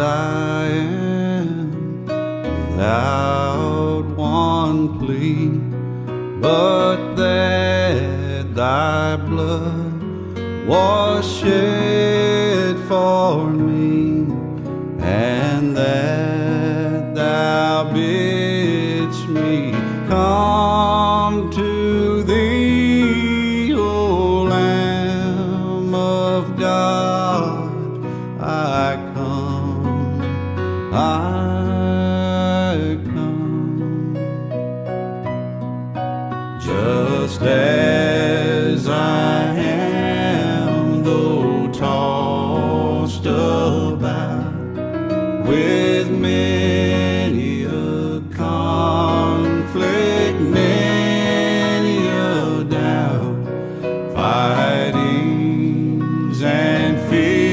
I am without one plea, but that thy blood was shed for me, and that just as I am, though tossed about with many a conflict, many a doubt, fightings and fears.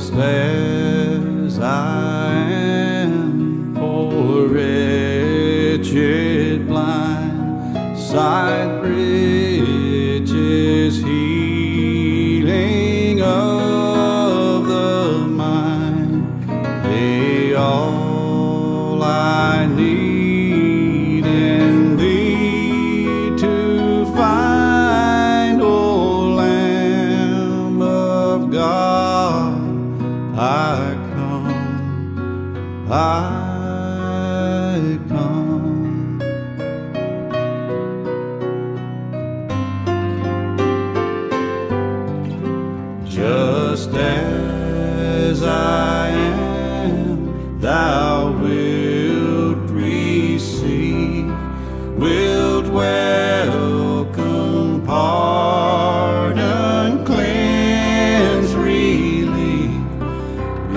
just as I am, poor wretched blind side. I come, I come. Just as I am, thou wilt receive, wilt wear.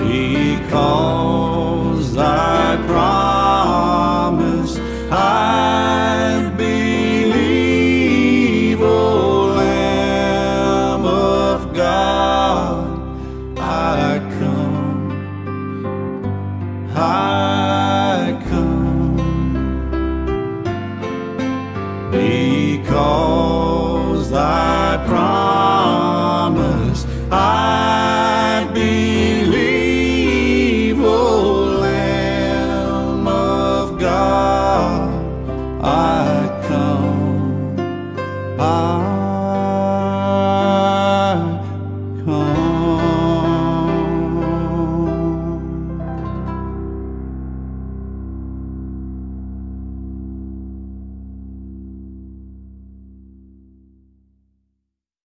because thy promise I believe, O Lamb of God, I come. I